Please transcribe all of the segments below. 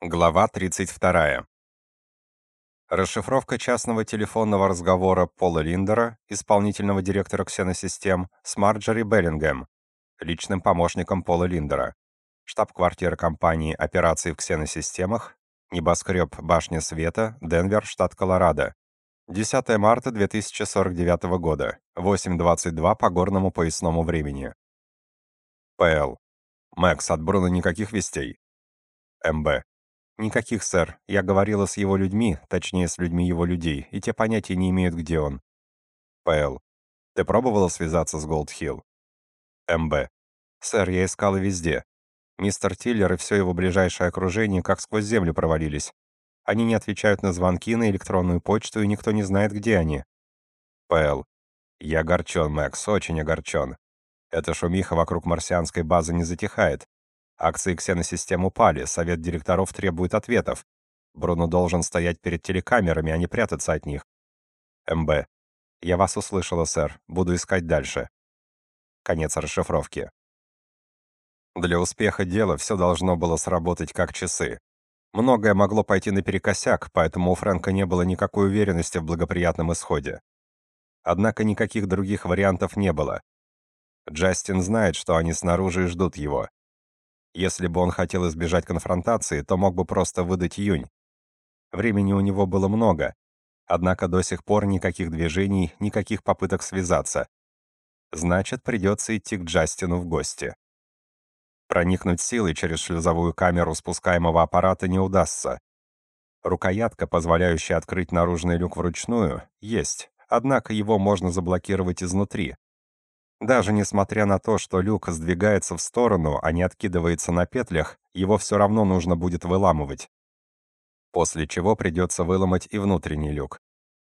Глава 32. Расшифровка частного телефонного разговора Пола Линдера, исполнительного директора ксеносистем, с Марджори Беллингем, личным помощником Пола Линдера. Штаб-квартира компании операций в ксеносистемах, небоскреб Башня Света, Денвер, штат Колорадо. 10 марта 2049 года, 8.22 по горному поясному времени. ПЛ. Мэкс, от Бруно никаких вестей? МБ. «Никаких, сэр. Я говорила с его людьми, точнее, с людьми его людей, и те понятия не имеют, где он». П.Л. «Ты пробовала связаться с Голдхилл?» М.Б. «Сэр, я искала везде. Мистер Тиллер и все его ближайшее окружение как сквозь землю провалились. Они не отвечают на звонки, на электронную почту, и никто не знает, где они». П.Л. «Я огорчен, Мэкс, очень огорчен. Эта шумиха вокруг марсианской базы не затихает. Акции Ксеносистем упали, совет директоров требует ответов. Бруно должен стоять перед телекамерами, а не прятаться от них. МБ. Я вас услышала, сэр. Буду искать дальше. Конец расшифровки. Для успеха дела все должно было сработать как часы. Многое могло пойти наперекосяк, поэтому у Фрэнка не было никакой уверенности в благоприятном исходе. Однако никаких других вариантов не было. Джастин знает, что они снаружи ждут его. Если бы он хотел избежать конфронтации, то мог бы просто выдать Юнь. Времени у него было много, однако до сих пор никаких движений, никаких попыток связаться. Значит, придется идти к Джастину в гости. Проникнуть силой через шлюзовую камеру спускаемого аппарата не удастся. Рукоятка, позволяющая открыть наружный люк вручную, есть, однако его можно заблокировать изнутри, даже несмотря на то, что люк сдвигается в сторону, а не откидывается на петлях, его все равно нужно будет выламывать. После чего придется выломать и внутренний люк.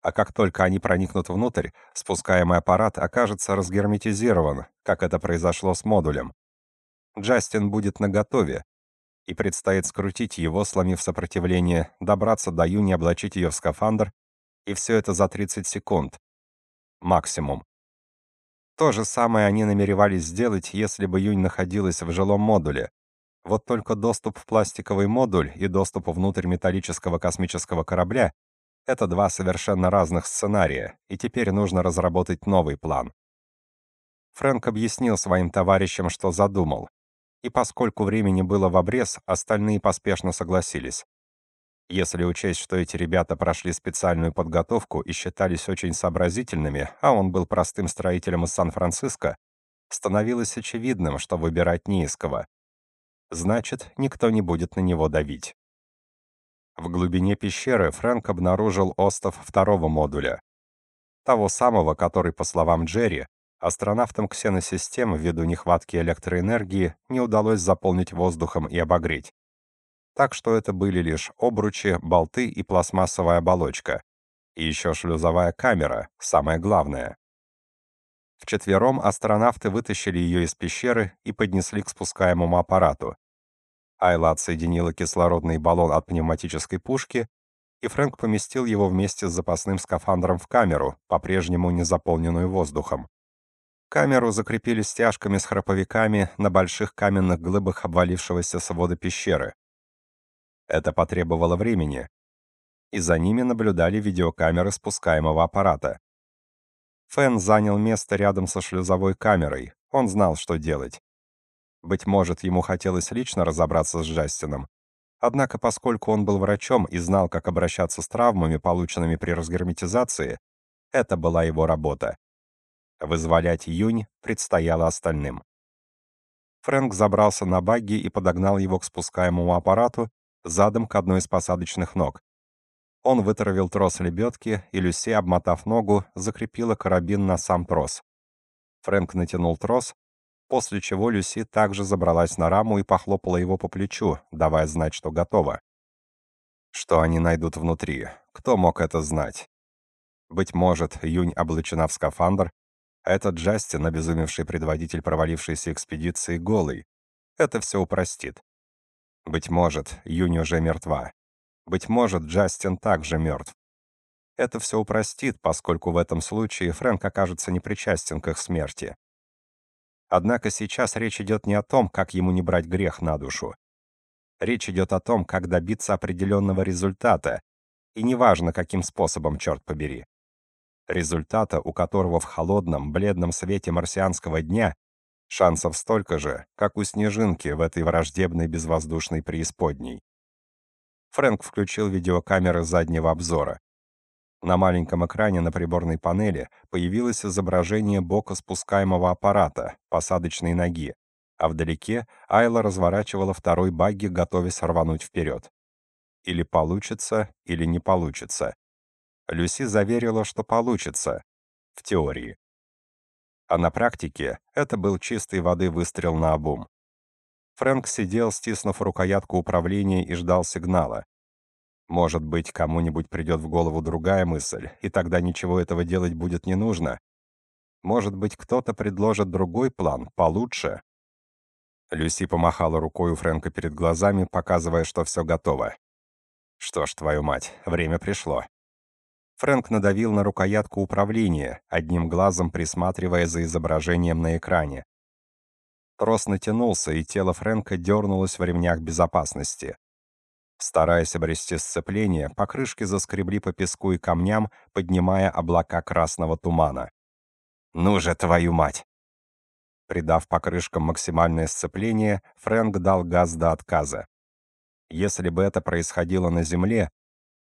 А как только они проникнут внутрь, спускаемый аппарат окажется разгерметизирован, как это произошло с модулем. Джастин будет наготове, и предстоит скрутить его, сломив сопротивление, добраться до Юни, облачить ее в скафандр, и все это за 30 секунд. Максимум. То же самое они намеревались сделать, если бы Юнь находилась в жилом модуле. Вот только доступ в пластиковый модуль и доступ внутрь металлического космического корабля — это два совершенно разных сценария, и теперь нужно разработать новый план. Фрэнк объяснил своим товарищам, что задумал. И поскольку времени было в обрез, остальные поспешно согласились. Если учесть, что эти ребята прошли специальную подготовку и считались очень сообразительными, а он был простым строителем из Сан-Франциско, становилось очевидным, что выбирать не из кого. Значит, никто не будет на него давить. В глубине пещеры Фрэнк обнаружил остов второго модуля. Того самого, который, по словам Джерри, астронавтам ксеносистем ввиду нехватки электроэнергии не удалось заполнить воздухом и обогреть так что это были лишь обручи, болты и пластмассовая оболочка. И еще шлюзовая камера, самое главное. Вчетвером астронавты вытащили ее из пещеры и поднесли к спускаемому аппарату. Айла отсоединила кислородный баллон от пневматической пушки, и Фрэнк поместил его вместе с запасным скафандром в камеру, по-прежнему не заполненную воздухом. Камеру закрепили стяжками с храповиками на больших каменных глыбах обвалившегося свода пещеры. Это потребовало времени, и за ними наблюдали видеокамеры спускаемого аппарата. Фэн занял место рядом со шлюзовой камерой. Он знал, что делать. Быть может, ему хотелось лично разобраться с Джастином. Однако, поскольку он был врачом и знал, как обращаться с травмами, полученными при разгерметизации, это была его работа. Вызволять Юнь предстояло остальным. Фрэнк забрался на багги и подогнал его к спускаемому аппарату, задом к одной из посадочных ног. Он вытравил трос лебедки, и Люси, обмотав ногу, закрепила карабин на сам трос. Фрэнк натянул трос, после чего Люси также забралась на раму и похлопала его по плечу, давая знать, что готова. Что они найдут внутри? Кто мог это знать? Быть может, Юнь облачена в скафандр, а этот Джастин, обезумевший предводитель провалившейся экспедиции, голый. Это все упростит. Быть может, Юни уже мертва. Быть может, Джастин также мертв. Это все упростит, поскольку в этом случае Фрэнк окажется непричастен к их смерти. Однако сейчас речь идет не о том, как ему не брать грех на душу. Речь идет о том, как добиться определенного результата, и неважно, каким способом, черт побери. Результата, у которого в холодном, бледном свете марсианского дня шансов столько же, как у снежинки в этой враждебной безвоздушной преисподней. Фрэнк включил видеокамеры заднего обзора. На маленьком экране на приборной панели появилось изображение бока спускаемого аппарата, посадочной ноги, а вдалеке Айла разворачивала второй багги, готовясь рвануть вперед. Или получится, или не получится. Люси заверила, что получится. В теории. А на практике это был чистой воды выстрел на обум. Фрэнк сидел, стиснув рукоятку управления и ждал сигнала. Может быть, кому-нибудь придет в голову другая мысль, и тогда ничего этого делать будет не нужно. Может быть, кто-то предложит другой план, получше. Люси помахала рукой у Фрэнка перед глазами, показывая, что все готово. Что ж, твою мать, время пришло. Фрэнк надавил на рукоятку управления, одним глазом присматривая за изображением на экране. Трос натянулся, и тело Фрэнка дернулось в ремнях безопасности. Стараясь обрести сцепление, покрышки заскребли по песку и камням, поднимая облака красного тумана. «Ну же, твою мать!» Придав покрышкам максимальное сцепление, Фрэнк дал газ до отказа. Если бы это происходило на земле,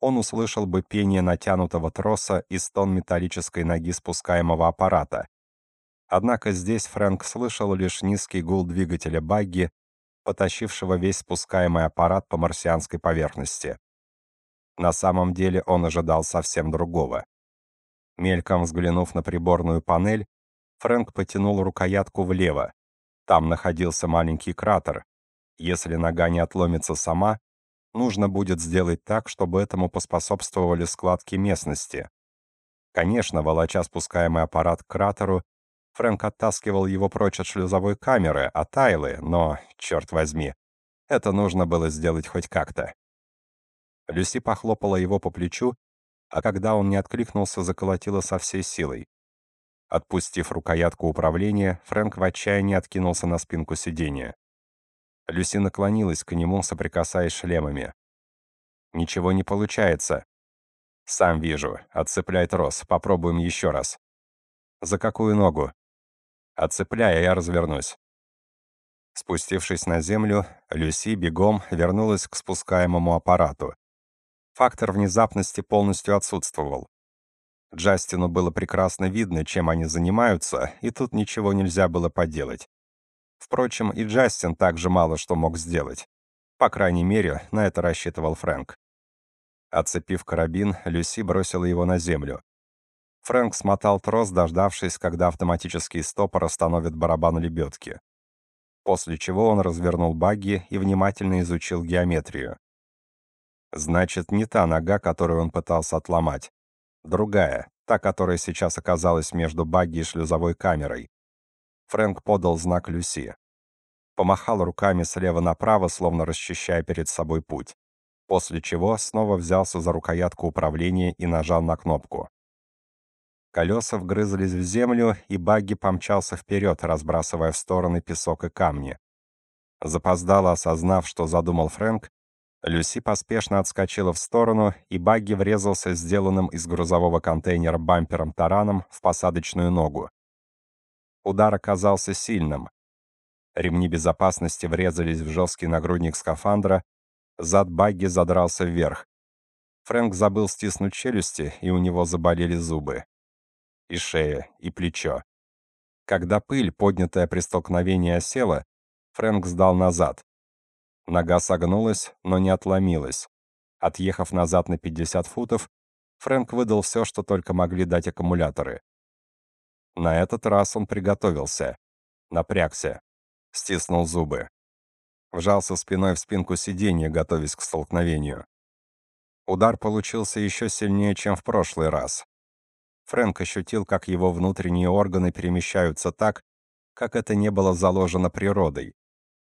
он услышал бы пение натянутого троса и стон металлической ноги спускаемого аппарата. Однако здесь Фрэнк слышал лишь низкий гул двигателя багги, потащившего весь спускаемый аппарат по марсианской поверхности. На самом деле он ожидал совсем другого. Мельком взглянув на приборную панель, Фрэнк потянул рукоятку влево. Там находился маленький кратер. Если нога не отломится сама, нужно будет сделать так, чтобы этому поспособствовали складки местности. Конечно, волоча спускаемый аппарат к кратеру, Фрэнк оттаскивал его прочь от шлюзовой камеры, от Айлы, но, черт возьми, это нужно было сделать хоть как-то. Люси похлопала его по плечу, а когда он не откликнулся, заколотила со всей силой. Отпустив рукоятку управления, Фрэнк в отчаянии откинулся на спинку сиденья. Люси наклонилась к нему, соприкасаясь шлемами. «Ничего не получается». «Сам вижу. Отцепляй трос. Попробуем еще раз». «За какую ногу?» Отцепляй, а я развернусь. Спустившись на землю, Люси бегом вернулась к спускаемому аппарату. Фактор внезапности полностью отсутствовал. Джастину было прекрасно видно, чем они занимаются, и тут ничего нельзя было поделать. Впрочем, и Джастин также мало что мог сделать. По крайней мере, на это рассчитывал Фрэнк. Отцепив карабин, Люси бросила его на землю. Фрэнк смотал трос, дождавшись, когда автоматический стопор остановит барабан лебедки. После чего он развернул багги и внимательно изучил геометрию. Значит, не та нога, которую он пытался отломать. Другая, та, которая сейчас оказалась между багги и шлюзовой камерой. Фрэнк подал знак Люси. Помахал руками слева направо, словно расчищая перед собой путь. После чего снова взялся за рукоятку управления и нажал на кнопку. Колеса вгрызлись в землю, и багги помчался вперед, разбрасывая в стороны песок и камни. Запоздало осознав, что задумал Фрэнк, Люси поспешно отскочила в сторону, и багги врезался сделанным из грузового контейнера бампером-тараном в посадочную ногу. Удар оказался сильным. Ремни безопасности врезались в жесткий нагрудник скафандра, зад багги задрался вверх. Фрэнк забыл стиснуть челюсти, и у него заболели зубы и шея, и плечо. Когда пыль, поднятая при столкновении, осела, Фрэнк сдал назад. Нога согнулась, но не отломилась. Отъехав назад на 50 футов, Фрэнк выдал все, что только могли дать аккумуляторы. На этот раз он приготовился. Напрягся. Стиснул зубы. Вжался спиной в спинку сиденья, готовясь к столкновению. Удар получился еще сильнее, чем в прошлый раз. Фрэнк ощутил, как его внутренние органы перемещаются так, как это не было заложено природой.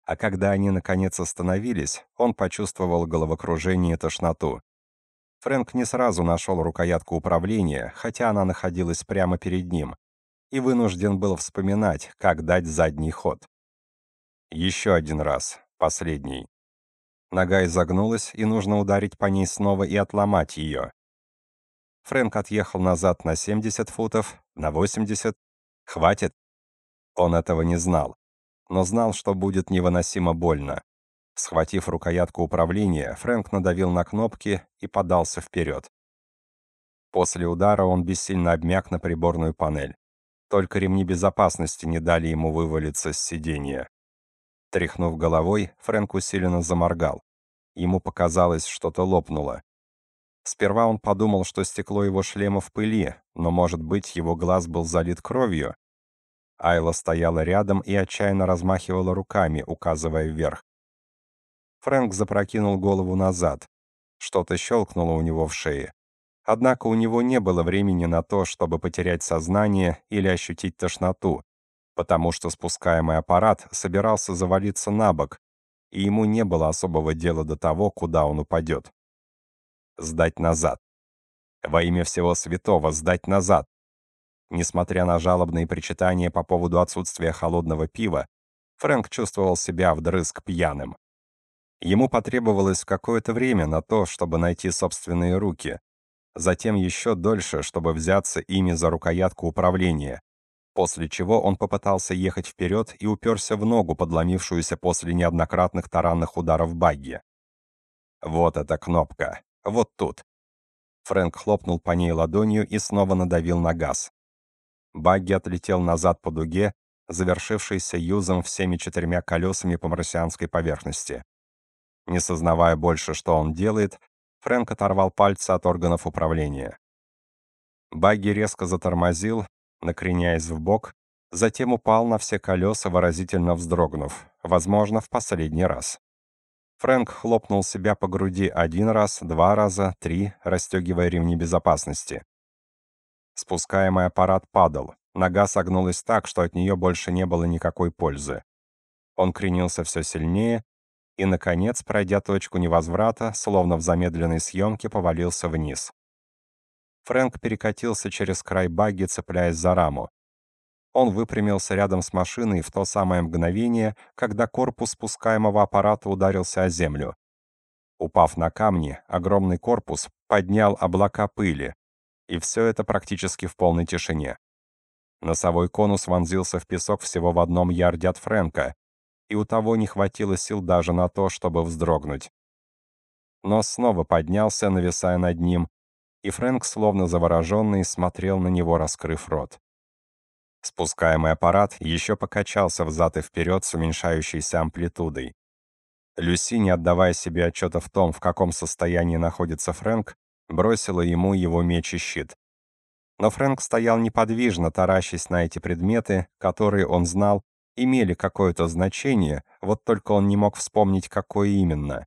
А когда они наконец остановились, он почувствовал головокружение и тошноту. Фрэнк не сразу нашел рукоятку управления, хотя она находилась прямо перед ним, и вынужден был вспоминать, как дать задний ход. Еще один раз, последний. Нога изогнулась, и нужно ударить по ней снова и отломать ее. Фрэнк отъехал назад на 70 футов, на 80. Хватит? Он этого не знал, но знал, что будет невыносимо больно. Схватив рукоятку управления, Фрэнк надавил на кнопки и подался вперед. После удара он бессильно обмяк на приборную панель. Только ремни безопасности не дали ему вывалиться с сиденья. Тряхнув головой, Фрэнк усиленно заморгал. Ему показалось, что-то лопнуло. Сперва он подумал, что стекло его шлема в пыли, но, может быть, его глаз был залит кровью. Айла стояла рядом и отчаянно размахивала руками, указывая вверх. Фрэнк запрокинул голову назад. Что-то щелкнуло у него в шее. Однако у него не было времени на то, чтобы потерять сознание или ощутить тошноту, потому что спускаемый аппарат собирался завалиться на бок, и ему не было особого дела до того, куда он упадет. Сдать назад. Во имя всего святого, сдать назад. Несмотря на жалобные причитания по поводу отсутствия холодного пива, Фрэнк чувствовал себя вдрызг пьяным. Ему потребовалось какое-то время на то, чтобы найти собственные руки, затем еще дольше, чтобы взяться ими за рукоятку управления, после чего он попытался ехать вперед и уперся в ногу, подломившуюся после неоднократных таранных ударов багги. Вот эта кнопка. Вот тут. Фрэнк хлопнул по ней ладонью и снова надавил на газ. Багги отлетел назад по дуге, завершившейся юзом всеми четырьмя колесами по марсианской поверхности. Не сознавая больше, что он делает, Фрэнк оторвал пальцы от органов управления. Багги резко затормозил, накреняясь в бок, затем упал на все колеса, выразительно вздрогнув, возможно, в последний раз. Фрэнк хлопнул себя по груди один раз, два раза, три, расстегивая ремни безопасности. Спускаемый аппарат падал, нога согнулась так, что от нее больше не было никакой пользы. Он кренился все сильнее, и, наконец, пройдя точку невозврата, словно в замедленной съемке, повалился вниз. Фрэнк перекатился через край багги, цепляясь за раму. Он выпрямился рядом с машиной в то самое мгновение, когда корпус спускаемого аппарата ударился о землю. Упав на камни, огромный корпус поднял облака пыли, и все это практически в полной тишине. Носовой конус вонзился в песок всего в одном ярде от Фрэнка, и у того не хватило сил даже на то, чтобы вздрогнуть. Нос снова поднялся, нависая над ним, и Фрэнк, словно завороженный, смотрел на него, раскрыв рот. Спускаемый аппарат еще покачался взад и вперед с уменьшающейся амплитудой. Люси, не отдавая себе отчета в том, в каком состоянии находится Фрэнк, бросила ему его меч и щит. Но Фрэнк стоял неподвижно, таращась на эти предметы, которые он знал имели какое-то значение, вот только он не мог вспомнить, какое именно.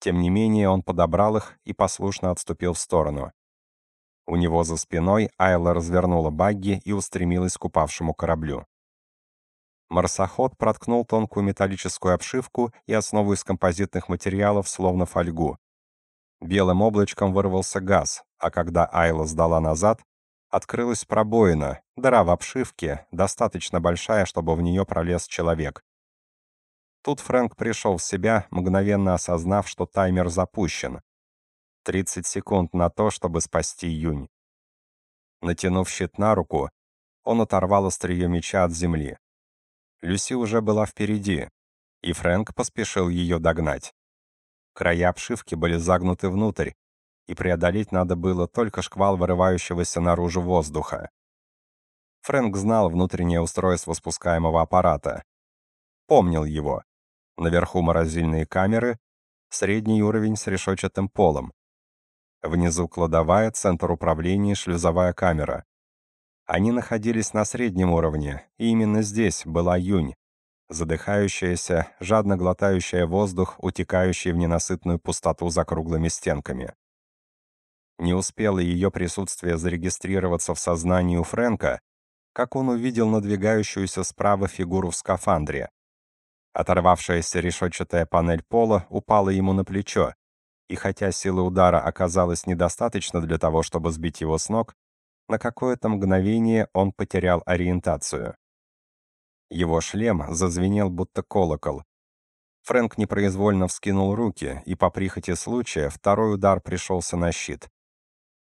Тем не менее, он подобрал их и послушно отступил в сторону. У него за спиной Айла развернула багги и устремилась к упавшему кораблю. Марсоход проткнул тонкую металлическую обшивку и основу из композитных материалов, словно фольгу. Белым облачком вырвался газ, а когда Айла сдала назад, Открылась пробоина, дыра в обшивке, достаточно большая, чтобы в нее пролез человек. Тут Фрэнк пришел в себя, мгновенно осознав, что таймер запущен. 30 секунд на то, чтобы спасти Юнь. Натянув щит на руку, он оторвал острие меча от земли. Люси уже была впереди, и Фрэнк поспешил ее догнать. Края обшивки были загнуты внутрь, и преодолеть надо было только шквал вырывающегося наружу воздуха. Фрэнк знал внутреннее устройство спускаемого аппарата. Помнил его. Наверху морозильные камеры, средний уровень с решетчатым полом. Внизу кладовая, центр управления, шлюзовая камера. Они находились на среднем уровне, и именно здесь была Юнь, задыхающаяся, жадно глотающая воздух, утекающий в ненасытную пустоту за круглыми стенками. Не успело ее присутствие зарегистрироваться в сознании у Фрэнка, как он увидел надвигающуюся справа фигуру в скафандре. Оторвавшаяся решетчатая панель пола упала ему на плечо, и хотя силы удара оказалось недостаточно для того, чтобы сбить его с ног, на какое-то мгновение он потерял ориентацию. Его шлем зазвенел будто колокол. Фрэнк непроизвольно вскинул руки, и по прихоти случая второй удар пришелся на щит.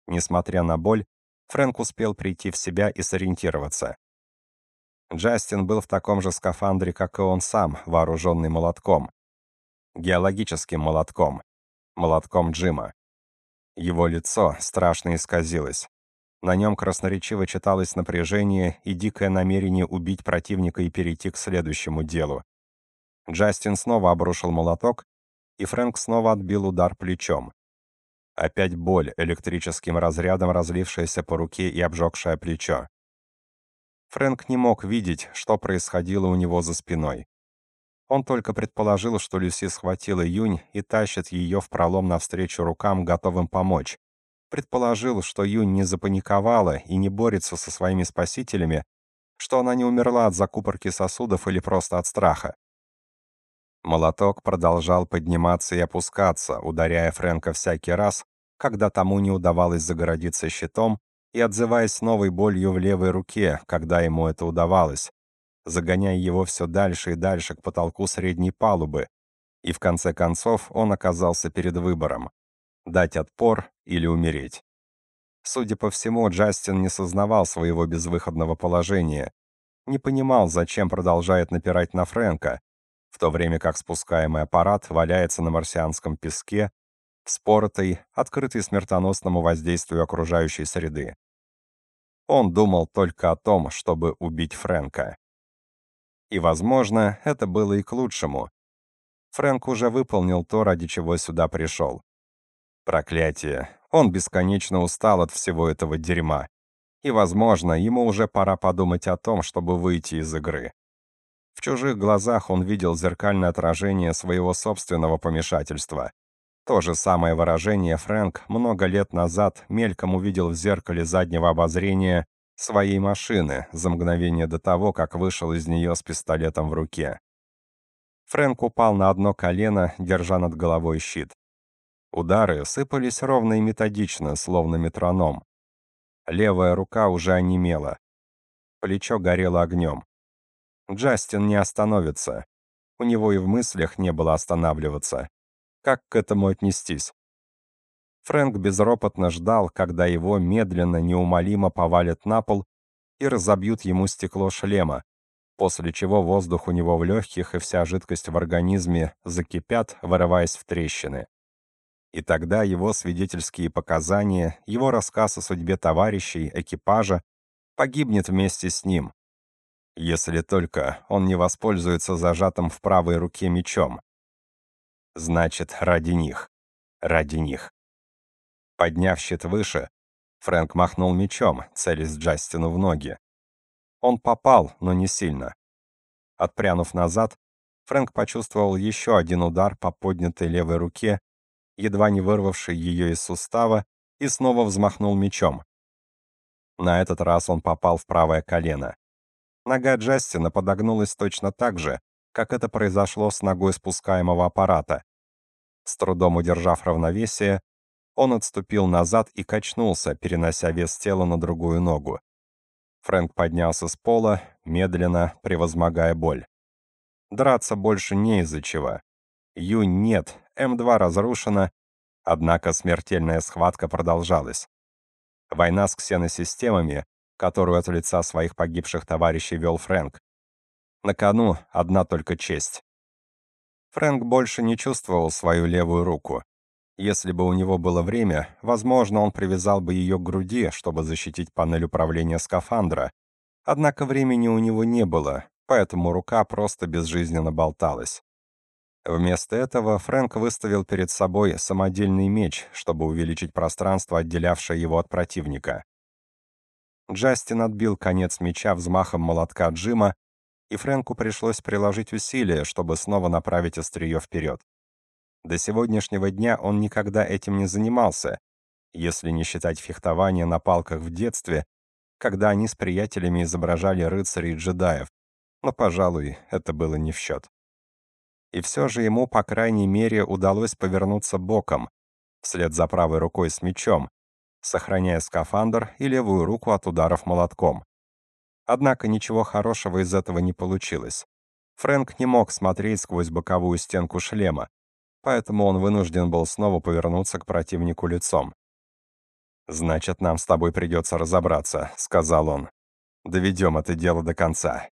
Несмотря на боль, Фрэнк успел прийти в себя и сориентироваться. Джастин был в таком же скафандре, как и он сам, вооруженный молотком. Геологическим молотком. Молотком Джима. Его лицо страшно исказилось. На нем красноречиво читалось напряжение и дикое намерение убить противника и перейти к следующему делу. Джастин снова обрушил молоток, и Фрэнк снова отбил удар плечом. Опять боль, электрическим разрядом разлившаяся по руке и обжегшая плечо. Фрэнк не мог видеть, что происходило у него за спиной. Он только предположил, что Люси схватила Юнь и тащит ее в пролом навстречу рукам, готовым помочь. Предположил, что Юнь не запаниковала и не борется со своими спасителями, что она не умерла от закупорки сосудов или просто от страха. Молоток продолжал подниматься и опускаться, ударяя Фрэнка всякий раз, когда тому не удавалось загородиться щитом, и отзываясь новой болью в левой руке, когда ему это удавалось, загоняя его все дальше и дальше к потолку средней палубы, и в конце концов он оказался перед выбором — дать отпор или умереть. Судя по всему, Джастин не сознавал своего безвыходного положения, не понимал, зачем продолжает напирать на Фрэнка, в то время как спускаемый аппарат валяется на марсианском песке, вспоротой, открытой смертоносному воздействию окружающей среды. Он думал только о том, чтобы убить Фрэнка. И, возможно, это было и к лучшему. Фрэнк уже выполнил то, ради чего сюда пришел. Проклятие. Он бесконечно устал от всего этого дерьма. И, возможно, ему уже пора подумать о том, чтобы выйти из игры. В чужих глазах он видел зеркальное отражение своего собственного помешательства. То же самое выражение Фрэнк много лет назад мельком увидел в зеркале заднего обозрения своей машины за мгновение до того, как вышел из нее с пистолетом в руке. Фрэнк упал на одно колено, держа над головой щит. Удары сыпались ровно и методично, словно метроном. Левая рука уже онемела. Плечо горело огнем. Джастин не остановится. У него и в мыслях не было останавливаться. Как к этому отнестись? Фрэнк безропотно ждал, когда его медленно, неумолимо повалят на пол и разобьют ему стекло шлема, после чего воздух у него в легких и вся жидкость в организме закипят, вырываясь в трещины. И тогда его свидетельские показания, его рассказ о судьбе товарищей, экипажа погибнет вместе с ним. Если только он не воспользуется зажатым в правой руке мечом. Значит, ради них. Ради них. Подняв щит выше, Фрэнк махнул мечом, целясь Джастину в ноги. Он попал, но не сильно. Отпрянув назад, Фрэнк почувствовал еще один удар по поднятой левой руке, едва не вырвавший ее из сустава, и снова взмахнул мечом. На этот раз он попал в правое колено. Нога Джастина подогнулась точно так же, как это произошло с ногой спускаемого аппарата. С трудом удержав равновесие, он отступил назад и качнулся, перенося вес тела на другую ногу. Фрэнк поднялся с пола, медленно, превозмогая боль. Драться больше не из-за чего. Юнь нет, М2 разрушена, однако смертельная схватка продолжалась. Война с ксеносистемами, которую от лица своих погибших товарищей вел Фрэнк. На кону одна только честь. Фрэнк больше не чувствовал свою левую руку. Если бы у него было время, возможно, он привязал бы ее к груди, чтобы защитить панель управления скафандра. Однако времени у него не было, поэтому рука просто безжизненно болталась. Вместо этого Фрэнк выставил перед собой самодельный меч, чтобы увеличить пространство, отделявшее его от противника. Джастин отбил конец меча взмахом молотка Джима и Фрэнку пришлось приложить усилия, чтобы снова направить острие вперед. До сегодняшнего дня он никогда этим не занимался, если не считать фехтования на палках в детстве, когда они с приятелями изображали рыцарей и джедаев, но, пожалуй, это было не в счет. И все же ему, по крайней мере, удалось повернуться боком, вслед за правой рукой с мечом, сохраняя скафандр и левую руку от ударов молотком. Однако ничего хорошего из этого не получилось. Фрэнк не мог смотреть сквозь боковую стенку шлема, поэтому он вынужден был снова повернуться к противнику лицом. «Значит, нам с тобой придется разобраться», — сказал он. «Доведем это дело до конца».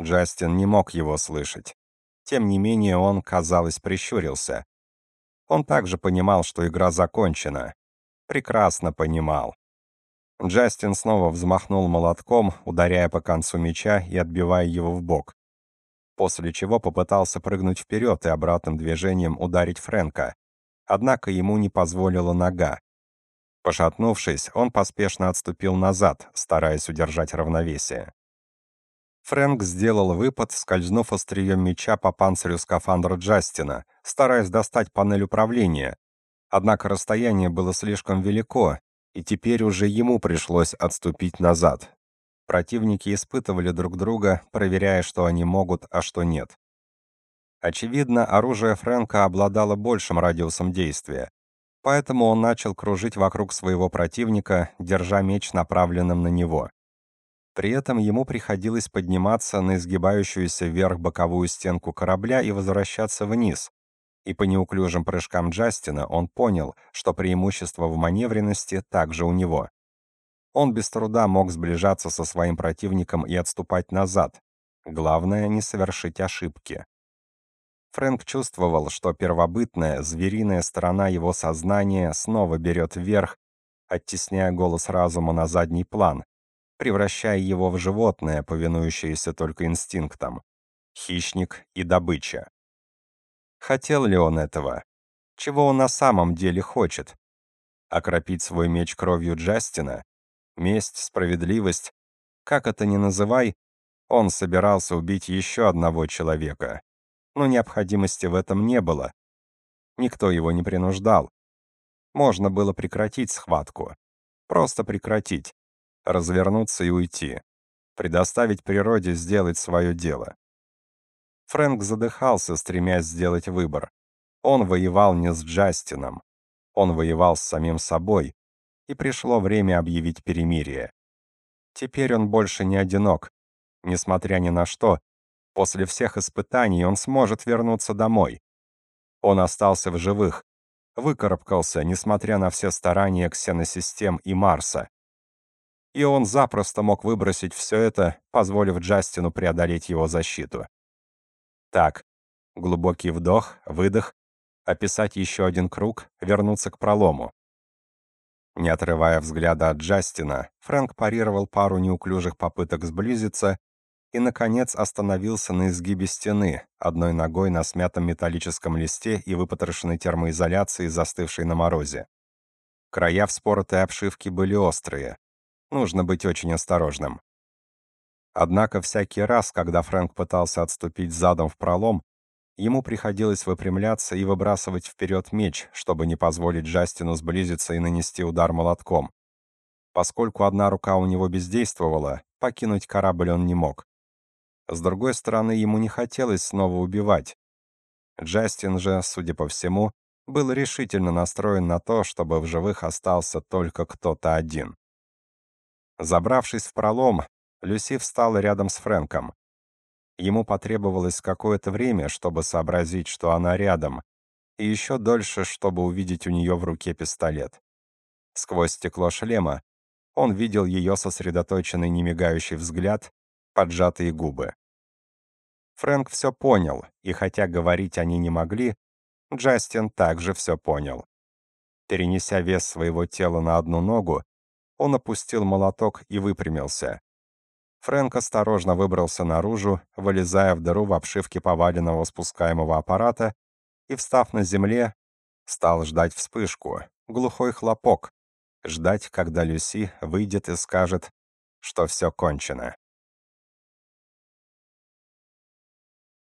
Джастин не мог его слышать. Тем не менее, он, казалось, прищурился. Он также понимал, что игра закончена. Прекрасно понимал. Джастин снова взмахнул молотком, ударяя по концу мяча и отбивая его в бок. После чего попытался прыгнуть вперед и обратным движением ударить Фрэнка. Однако ему не позволила нога. Пошатнувшись, он поспешно отступил назад, стараясь удержать равновесие. Фрэнк сделал выпад, скользнув острием меча по панцирю скафандра Джастина, стараясь достать панель управления. Однако расстояние было слишком велико, и теперь уже ему пришлось отступить назад. Противники испытывали друг друга, проверяя, что они могут, а что нет. Очевидно, оружие Фрэнка обладало большим радиусом действия, поэтому он начал кружить вокруг своего противника, держа меч направленным на него. При этом ему приходилось подниматься на изгибающуюся вверх боковую стенку корабля и возвращаться вниз. И по неуклюжим прыжкам Джастина он понял, что преимущество в маневренности также у него. Он без труда мог сближаться со своим противником и отступать назад. Главное не совершить ошибки. Фрэнк чувствовал, что первобытная, звериная сторона его сознания снова берет вверх, оттесняя голос разума на задний план, превращая его в животное, повинующееся только инстинктам. Хищник и добыча. Хотел ли он этого? Чего он на самом деле хочет? Окропить свой меч кровью Джастина? Месть, справедливость? Как это ни называй, он собирался убить еще одного человека. Но необходимости в этом не было. Никто его не принуждал. Можно было прекратить схватку. Просто прекратить развернуться и уйти, предоставить природе сделать свое дело. Фрэнк задыхался, стремясь сделать выбор. Он воевал не с Джастином, он воевал с самим собой, и пришло время объявить перемирие. Теперь он больше не одинок. Несмотря ни на что, после всех испытаний он сможет вернуться домой. Он остался в живых, выкарабкался, несмотря на все старания ксеносистем и Марса и он запросто мог выбросить все это, позволив Джастину преодолеть его защиту. Так, глубокий вдох, выдох, описать еще один круг, вернуться к пролому. Не отрывая взгляда от Джастина, Фрэнк парировал пару неуклюжих попыток сблизиться и, наконец, остановился на изгибе стены, одной ногой на смятом металлическом листе и выпотрошенной термоизоляции, застывшей на морозе. Края вспоротой обшивки были острые, Нужно быть очень осторожным. Однако всякий раз, когда Фрэнк пытался отступить задом в пролом, ему приходилось выпрямляться и выбрасывать вперед меч, чтобы не позволить Джастину сблизиться и нанести удар молотком. Поскольку одна рука у него бездействовала, покинуть корабль он не мог. С другой стороны, ему не хотелось снова убивать. Джастин же, судя по всему, был решительно настроен на то, чтобы в живых остался только кто-то один. Забравшись в пролом, Люси встала рядом с Фрэнком. Ему потребовалось какое-то время, чтобы сообразить, что она рядом, и еще дольше, чтобы увидеть у нее в руке пистолет. Сквозь стекло шлема он видел ее сосредоточенный немигающий взгляд, поджатые губы. Фрэнк все понял, и хотя говорить они не могли, Джастин также все понял. Перенеся вес своего тела на одну ногу, он опустил молоток и выпрямился. Фрэнк осторожно выбрался наружу, вылезая в дыру в обшивке поваленного спускаемого аппарата, и, встав на земле, стал ждать вспышку, глухой хлопок, ждать, когда Люси выйдет и скажет, что все кончено.